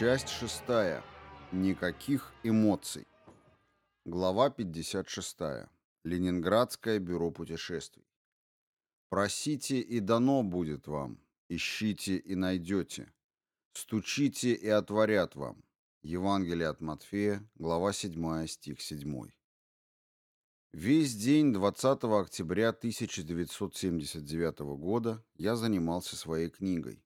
Часть шестая. Никаких эмоций. Глава 56. Ленинградское бюро путешествий. Просите, и дано будет вам. Ищите, и найдете. Стучите, и отворят вам. Евангелие от Матфея, глава 7, стих 7. Весь день 20 октября 1979 года я занимался своей книгой,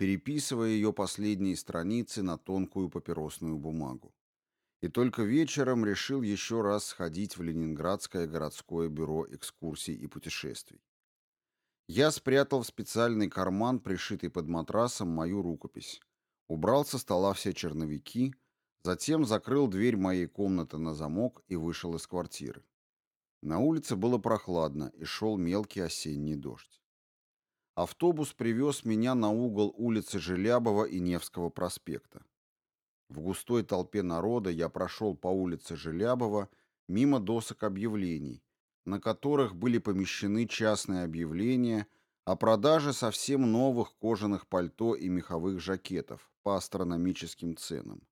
переписывая ее последние страницы на тонкую папиросную бумагу. И только вечером решил еще раз сходить в Ленинградское городское бюро экскурсий и путешествий. Я спрятал в специальный карман, пришитый под матрасом, мою рукопись, убрал со стола все черновики, затем закрыл дверь моей комнаты на замок и вышел из квартиры. На улице было прохладно и шел мелкий осенний дождь. Автобус привез меня на угол улицы Желябова и Невского проспекта. В густой толпе народа я прошел по улице Желябова мимо досок объявлений, на которых были помещены частные объявления о продаже совсем новых кожаных пальто и меховых жакетов по астрономическим ценам.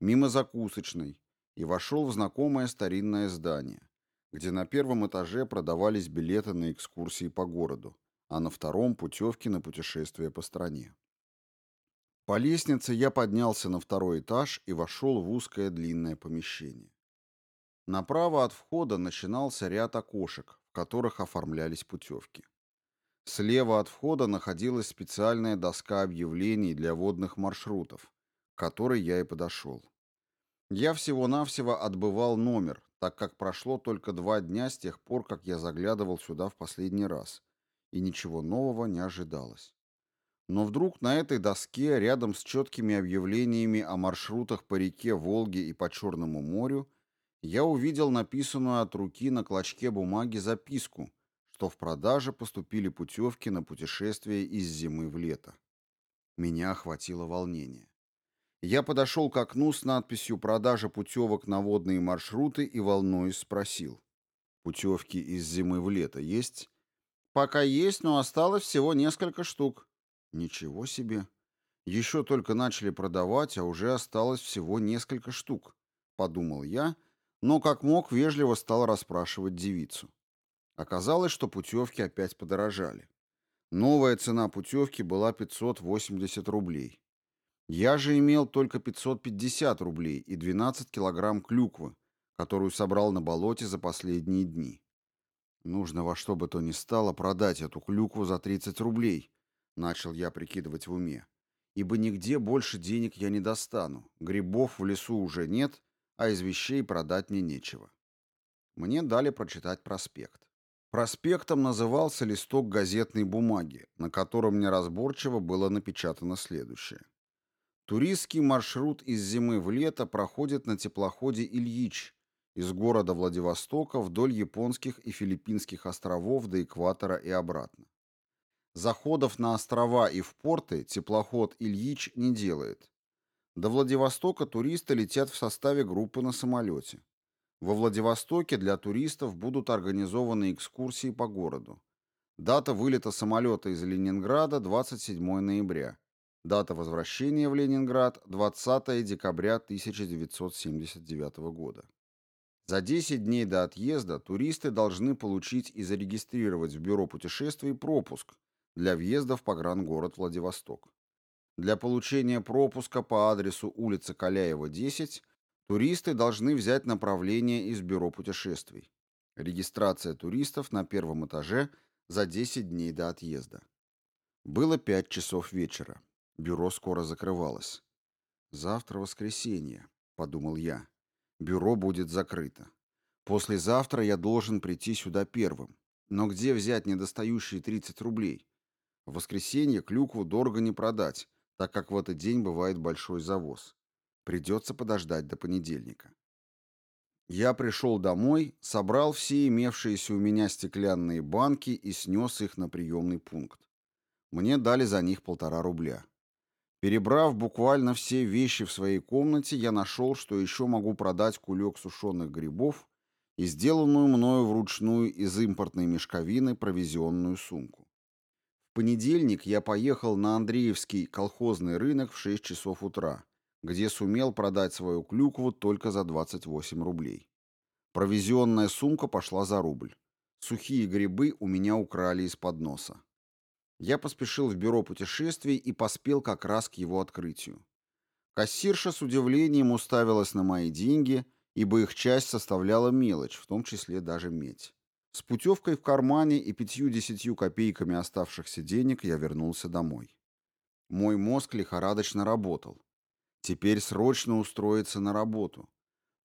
Мимо закусочной и вошел в знакомое старинное здание где на первом этаже продавались билеты на экскурсии по городу, а на втором – путевки на путешествия по стране. По лестнице я поднялся на второй этаж и вошел в узкое длинное помещение. Направо от входа начинался ряд окошек, в которых оформлялись путевки. Слева от входа находилась специальная доска объявлений для водных маршрутов, к которой я и подошел. Я всего-навсего отбывал номер, так как прошло только два дня с тех пор, как я заглядывал сюда в последний раз, и ничего нового не ожидалось. Но вдруг на этой доске, рядом с четкими объявлениями о маршрутах по реке Волге и по Черному морю, я увидел написанную от руки на клочке бумаги записку, что в продаже поступили путевки на путешествие из зимы в лето. Меня охватило волнение. Я подошел к окну с надписью «Продажа путевок на водные маршруты» и волнуясь спросил. «Путевки из зимы в лето есть?» «Пока есть, но осталось всего несколько штук». «Ничего себе! Еще только начали продавать, а уже осталось всего несколько штук», — подумал я, но как мог вежливо стал расспрашивать девицу. Оказалось, что путевки опять подорожали. Новая цена путевки была 580 рублей. Я же имел только 550 рублей и 12 килограмм клюквы, которую собрал на болоте за последние дни. Нужно во что бы то ни стало продать эту клюкву за 30 рублей, начал я прикидывать в уме. Ибо нигде больше денег я не достану, грибов в лесу уже нет, а из вещей продать мне нечего. Мне дали прочитать проспект. Проспектом назывался листок газетной бумаги, на котором неразборчиво было напечатано следующее. Туристский маршрут из зимы в лето проходит на теплоходе «Ильич» из города Владивостока вдоль японских и филиппинских островов до экватора и обратно. Заходов на острова и в порты теплоход «Ильич» не делает. До Владивостока туристы летят в составе группы на самолете. Во Владивостоке для туристов будут организованы экскурсии по городу. Дата вылета самолета из Ленинграда 27 ноября. Дата возвращения в Ленинград – 20 декабря 1979 года. За 10 дней до отъезда туристы должны получить и зарегистрировать в Бюро путешествий пропуск для въезда в погрангород Владивосток. Для получения пропуска по адресу улица Каляева, 10, туристы должны взять направление из Бюро путешествий. Регистрация туристов на первом этаже за 10 дней до отъезда. Было 5 часов вечера. Бюро скоро закрывалось. «Завтра воскресенье», — подумал я. «Бюро будет закрыто. Послезавтра я должен прийти сюда первым. Но где взять недостающие 30 рублей? В воскресенье клюкву дорого не продать, так как в этот день бывает большой завоз. Придется подождать до понедельника». Я пришел домой, собрал все имевшиеся у меня стеклянные банки и снес их на приемный пункт. Мне дали за них полтора рубля. Перебрав буквально все вещи в своей комнате, я нашел, что еще могу продать кулек сушеных грибов и сделанную мною вручную из импортной мешковины провизионную сумку. В понедельник я поехал на Андреевский колхозный рынок в 6 часов утра, где сумел продать свою клюкву только за 28 рублей. Провизионная сумка пошла за рубль. Сухие грибы у меня украли из-под носа. Я поспешил в бюро путешествий и поспел как раз к его открытию. Кассирша с удивлением уставилась на мои деньги, ибо их часть составляла мелочь, в том числе даже медь. С путевкой в кармане и пятью-десятью копейками оставшихся денег я вернулся домой. Мой мозг лихорадочно работал. Теперь срочно устроиться на работу.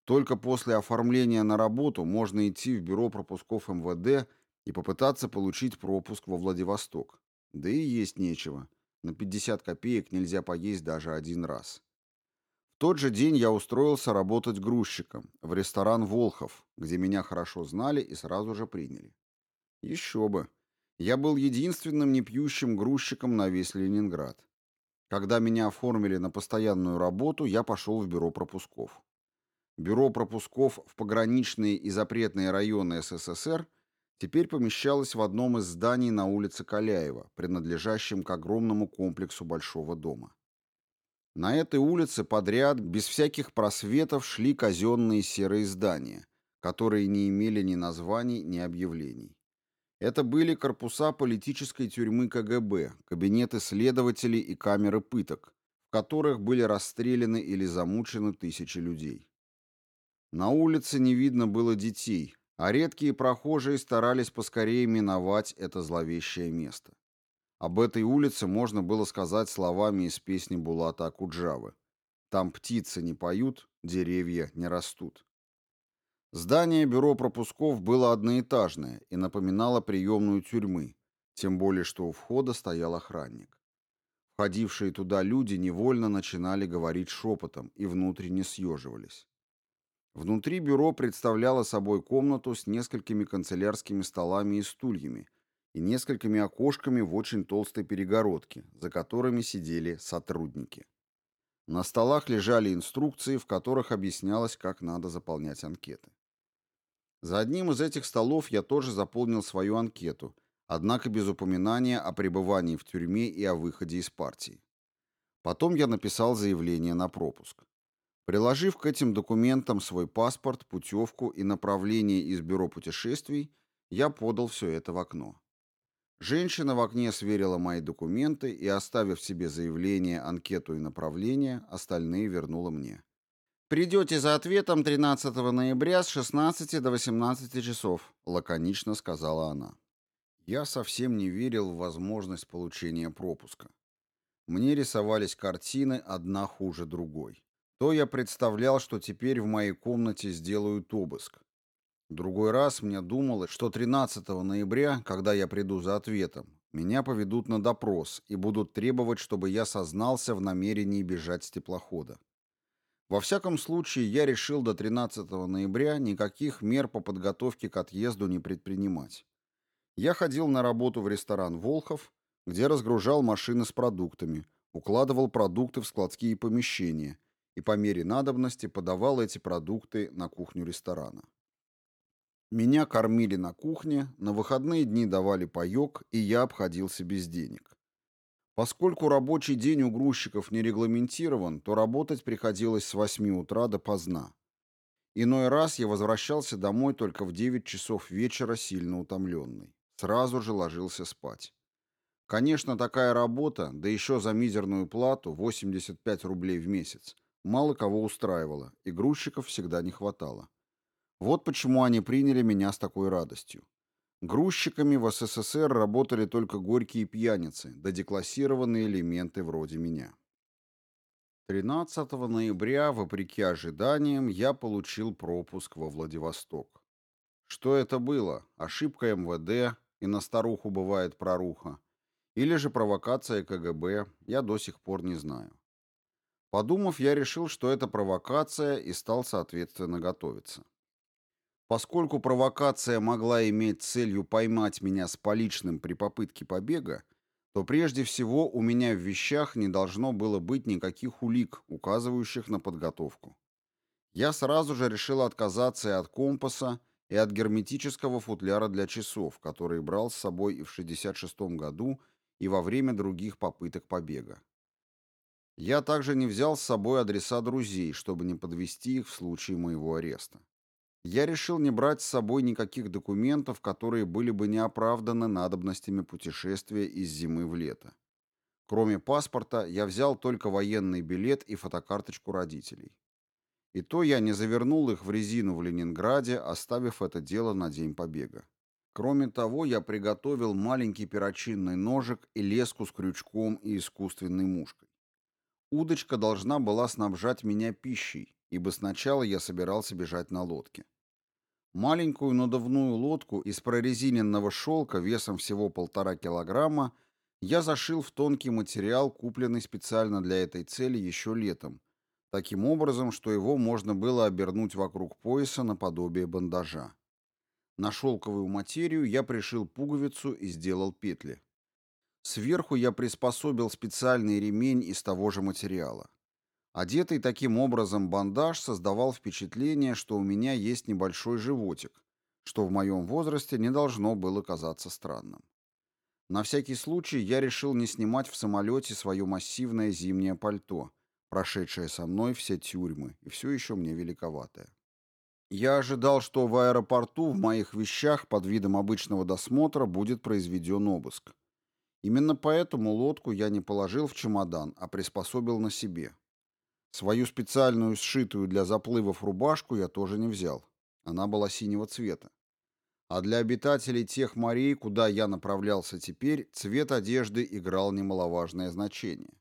Только после оформления на работу можно идти в бюро пропусков МВД и попытаться получить пропуск во Владивосток. Да и есть нечего. На 50 копеек нельзя поесть даже один раз. В тот же день я устроился работать грузчиком в ресторан «Волхов», где меня хорошо знали и сразу же приняли. Еще бы. Я был единственным непьющим грузчиком на весь Ленинград. Когда меня оформили на постоянную работу, я пошел в бюро пропусков. Бюро пропусков в пограничные и запретные районы СССР теперь помещалось в одном из зданий на улице Каляева, принадлежащем к огромному комплексу Большого дома. На этой улице подряд, без всяких просветов, шли казенные серые здания, которые не имели ни названий, ни объявлений. Это были корпуса политической тюрьмы КГБ, кабинеты следователей и камеры пыток, в которых были расстреляны или замучены тысячи людей. На улице не видно было детей, а редкие прохожие старались поскорее миновать это зловещее место. Об этой улице можно было сказать словами из песни Булата Акуджавы. Там птицы не поют, деревья не растут. Здание бюро пропусков было одноэтажное и напоминало приемную тюрьмы, тем более что у входа стоял охранник. Входившие туда люди невольно начинали говорить шепотом и внутренне съеживались. Внутри бюро представляло собой комнату с несколькими канцелярскими столами и стульями и несколькими окошками в очень толстой перегородке, за которыми сидели сотрудники. На столах лежали инструкции, в которых объяснялось, как надо заполнять анкеты. За одним из этих столов я тоже заполнил свою анкету, однако без упоминания о пребывании в тюрьме и о выходе из партии. Потом я написал заявление на пропуск. Приложив к этим документам свой паспорт, путевку и направление из бюро путешествий, я подал все это в окно. Женщина в окне сверила мои документы и, оставив себе заявление, анкету и направление, остальные вернула мне. «Придете за ответом 13 ноября с 16 до 18 часов», — лаконично сказала она. Я совсем не верил в возможность получения пропуска. Мне рисовались картины, одна хуже другой то я представлял, что теперь в моей комнате сделают обыск. Другой раз мне думалось, что 13 ноября, когда я приду за ответом, меня поведут на допрос и будут требовать, чтобы я сознался в намерении бежать с теплохода. Во всяком случае, я решил до 13 ноября никаких мер по подготовке к отъезду не предпринимать. Я ходил на работу в ресторан «Волхов», где разгружал машины с продуктами, укладывал продукты в складские помещения и по мере надобности подавал эти продукты на кухню ресторана. Меня кормили на кухне, на выходные дни давали паёк, и я обходился без денег. Поскольку рабочий день у грузчиков не регламентирован, то работать приходилось с 8 утра до поздна. Иной раз я возвращался домой только в 9 часов вечера сильно утомленный. Сразу же ложился спать. Конечно, такая работа, да еще за мизерную плату, 85 рублей в месяц, мало кого устраивало, и грузчиков всегда не хватало. Вот почему они приняли меня с такой радостью. Грузчиками в СССР работали только горькие пьяницы, да деклассированные элементы вроде меня. 13 ноября, вопреки ожиданиям, я получил пропуск во Владивосток. Что это было? Ошибка МВД, и на старуху бывает проруха. Или же провокация КГБ, я до сих пор не знаю. Подумав, я решил, что это провокация и стал, соответственно, готовиться. Поскольку провокация могла иметь целью поймать меня с поличным при попытке побега, то прежде всего у меня в вещах не должно было быть никаких улик, указывающих на подготовку. Я сразу же решил отказаться и от компаса, и от герметического футляра для часов, который брал с собой и в 66 году, и во время других попыток побега. Я также не взял с собой адреса друзей, чтобы не подвести их в случае моего ареста. Я решил не брать с собой никаких документов, которые были бы не оправданы надобностями путешествия из зимы в лето. Кроме паспорта, я взял только военный билет и фотокарточку родителей. И то я не завернул их в резину в Ленинграде, оставив это дело на день побега. Кроме того, я приготовил маленький перочинный ножик и леску с крючком и искусственной мушкой. Удочка должна была снабжать меня пищей, ибо сначала я собирался бежать на лодке. Маленькую надувную лодку из прорезиненного шелка весом всего полтора килограмма я зашил в тонкий материал, купленный специально для этой цели еще летом, таким образом, что его можно было обернуть вокруг пояса наподобие бандажа. На шелковую материю я пришил пуговицу и сделал петли. Сверху я приспособил специальный ремень из того же материала. Одетый таким образом бандаж создавал впечатление, что у меня есть небольшой животик, что в моем возрасте не должно было казаться странным. На всякий случай я решил не снимать в самолете свое массивное зимнее пальто, прошедшее со мной все тюрьмы и все еще мне великоватое. Я ожидал, что в аэропорту в моих вещах под видом обычного досмотра будет произведен обыск. Именно поэтому лодку я не положил в чемодан, а приспособил на себе. Свою специальную сшитую для заплывов рубашку я тоже не взял. Она была синего цвета. А для обитателей тех морей, куда я направлялся теперь, цвет одежды играл немаловажное значение.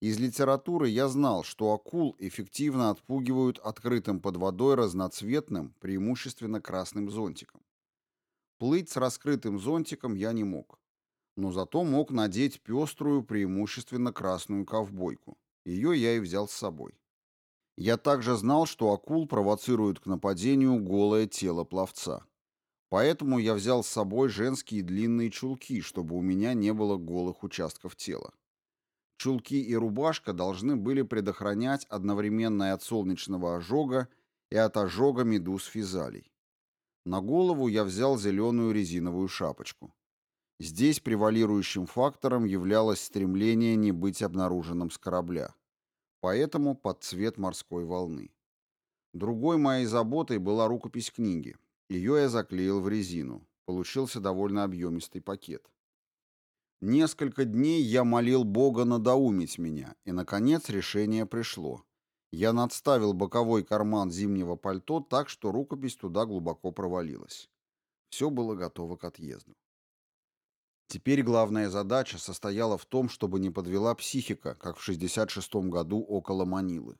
Из литературы я знал, что акул эффективно отпугивают открытым под водой разноцветным, преимущественно красным зонтиком. Плыть с раскрытым зонтиком я не мог. Но зато мог надеть пеструю, преимущественно красную ковбойку. Ее я и взял с собой. Я также знал, что акул провоцируют к нападению голое тело пловца. Поэтому я взял с собой женские длинные чулки, чтобы у меня не было голых участков тела. Чулки и рубашка должны были предохранять одновременно и от солнечного ожога, и от ожога медуз физалий. На голову я взял зеленую резиновую шапочку. Здесь превалирующим фактором являлось стремление не быть обнаруженным с корабля. Поэтому под цвет морской волны. Другой моей заботой была рукопись книги. Ее я заклеил в резину. Получился довольно объемистый пакет. Несколько дней я молил Бога надоумить меня, и, наконец, решение пришло. Я надставил боковой карман зимнего пальто так, что рукопись туда глубоко провалилась. Все было готово к отъезду. Теперь главная задача состояла в том, чтобы не подвела психика, как в 66-м году около Манилы.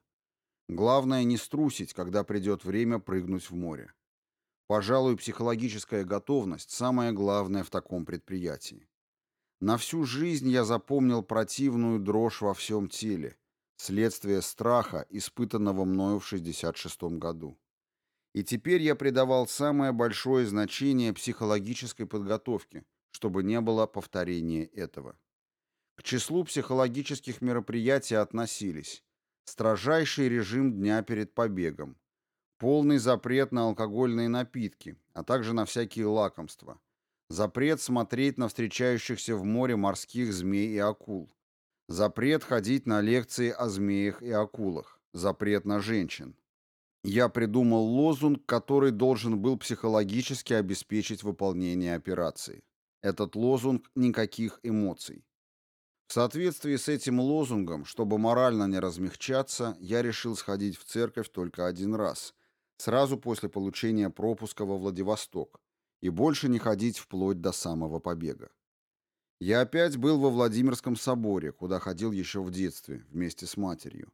Главное не струсить, когда придет время прыгнуть в море. Пожалуй, психологическая готовность – самое главное в таком предприятии. На всю жизнь я запомнил противную дрожь во всем теле, следствие страха, испытанного мною в 66-м году. И теперь я придавал самое большое значение психологической подготовке, чтобы не было повторения этого. К числу психологических мероприятий относились строжайший режим дня перед побегом, полный запрет на алкогольные напитки, а также на всякие лакомства, Запрет смотреть на встречающихся в море морских змей и акул. Запрет ходить на лекции о змеях и акулах. Запрет на женщин. Я придумал лозунг, который должен был психологически обеспечить выполнение операции. Этот лозунг – никаких эмоций. В соответствии с этим лозунгом, чтобы морально не размягчаться, я решил сходить в церковь только один раз, сразу после получения пропуска во Владивосток, и больше не ходить вплоть до самого побега. Я опять был во Владимирском соборе, куда ходил еще в детстве, вместе с матерью,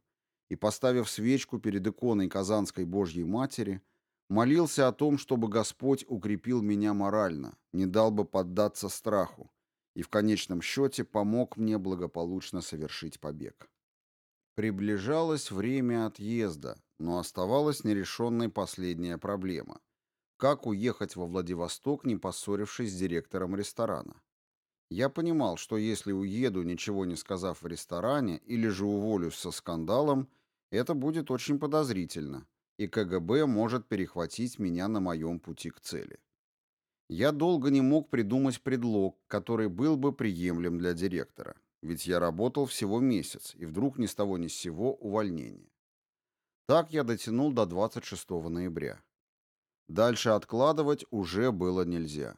и, поставив свечку перед иконой Казанской Божьей Матери, молился о том, чтобы Господь укрепил меня морально, не дал бы поддаться страху, и в конечном счете помог мне благополучно совершить побег. Приближалось время отъезда, но оставалась нерешенной последняя проблема — как уехать во Владивосток, не поссорившись с директором ресторана? Я понимал, что если уеду, ничего не сказав в ресторане, или же уволюсь со скандалом, это будет очень подозрительно, и КГБ может перехватить меня на моем пути к цели. Я долго не мог придумать предлог, который был бы приемлем для директора. ведь я работал всего месяц, и вдруг ни с того ни с сего увольнение. Так я дотянул до 26 ноября. Дальше откладывать уже было нельзя.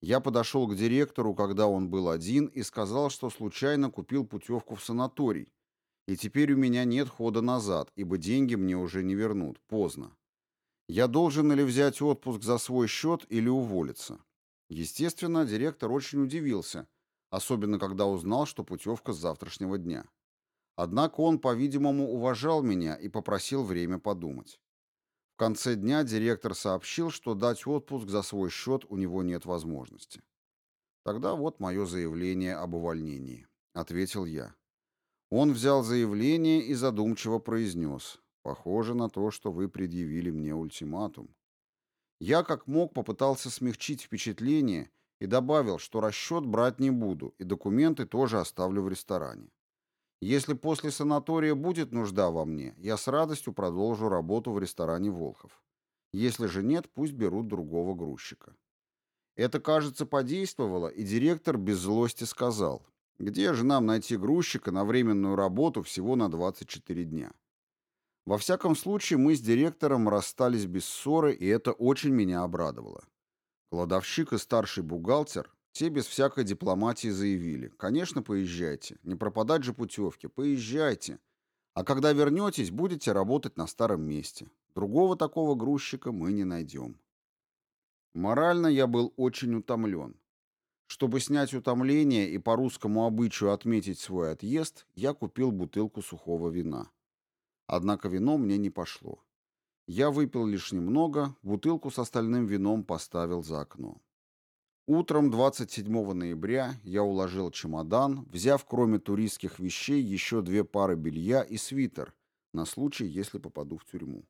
Я подошел к директору, когда он был один, и сказал, что случайно купил путевку в санаторий, и теперь у меня нет хода назад, ибо деньги мне уже не вернут, поздно. Я должен или взять отпуск за свой счет, или уволиться. Естественно, директор очень удивился, особенно когда узнал, что путевка с завтрашнего дня. Однако он, по-видимому, уважал меня и попросил время подумать. В конце дня директор сообщил, что дать отпуск за свой счет у него нет возможности. «Тогда вот мое заявление об увольнении», — ответил я. Он взял заявление и задумчиво произнес. «Похоже на то, что вы предъявили мне ультиматум». Я как мог попытался смягчить впечатление и добавил, что расчет брать не буду и документы тоже оставлю в ресторане. Если после санатория будет нужда во мне, я с радостью продолжу работу в ресторане «Волхов». Если же нет, пусть берут другого грузчика. Это, кажется, подействовало, и директор без злости сказал, где же нам найти грузчика на временную работу всего на 24 дня. Во всяком случае, мы с директором расстались без ссоры, и это очень меня обрадовало. Кладовщик и старший бухгалтер те без всякой дипломатии заявили. Конечно, поезжайте. Не пропадать же путевки. Поезжайте. А когда вернетесь, будете работать на старом месте. Другого такого грузчика мы не найдем. Морально я был очень утомлен. Чтобы снять утомление и по русскому обычаю отметить свой отъезд, я купил бутылку сухого вина. Однако вино мне не пошло. Я выпил лишь немного, бутылку с остальным вином поставил за окно. Утром 27 ноября я уложил чемодан, взяв кроме туристских вещей еще две пары белья и свитер на случай, если попаду в тюрьму.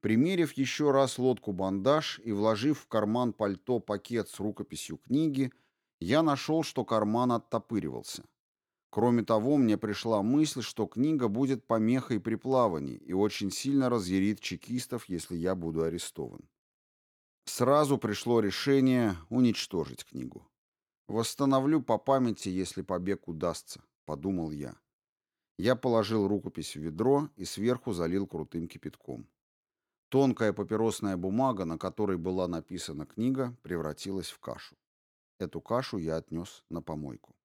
Примерив еще раз лодку-бандаж и вложив в карман пальто пакет с рукописью книги, я нашел, что карман оттопыривался. Кроме того, мне пришла мысль, что книга будет помехой при плавании и очень сильно разъярит чекистов, если я буду арестован. Сразу пришло решение уничтожить книгу. «Восстановлю по памяти, если побег удастся», — подумал я. Я положил рукопись в ведро и сверху залил крутым кипятком. Тонкая папиросная бумага, на которой была написана книга, превратилась в кашу. Эту кашу я отнес на помойку.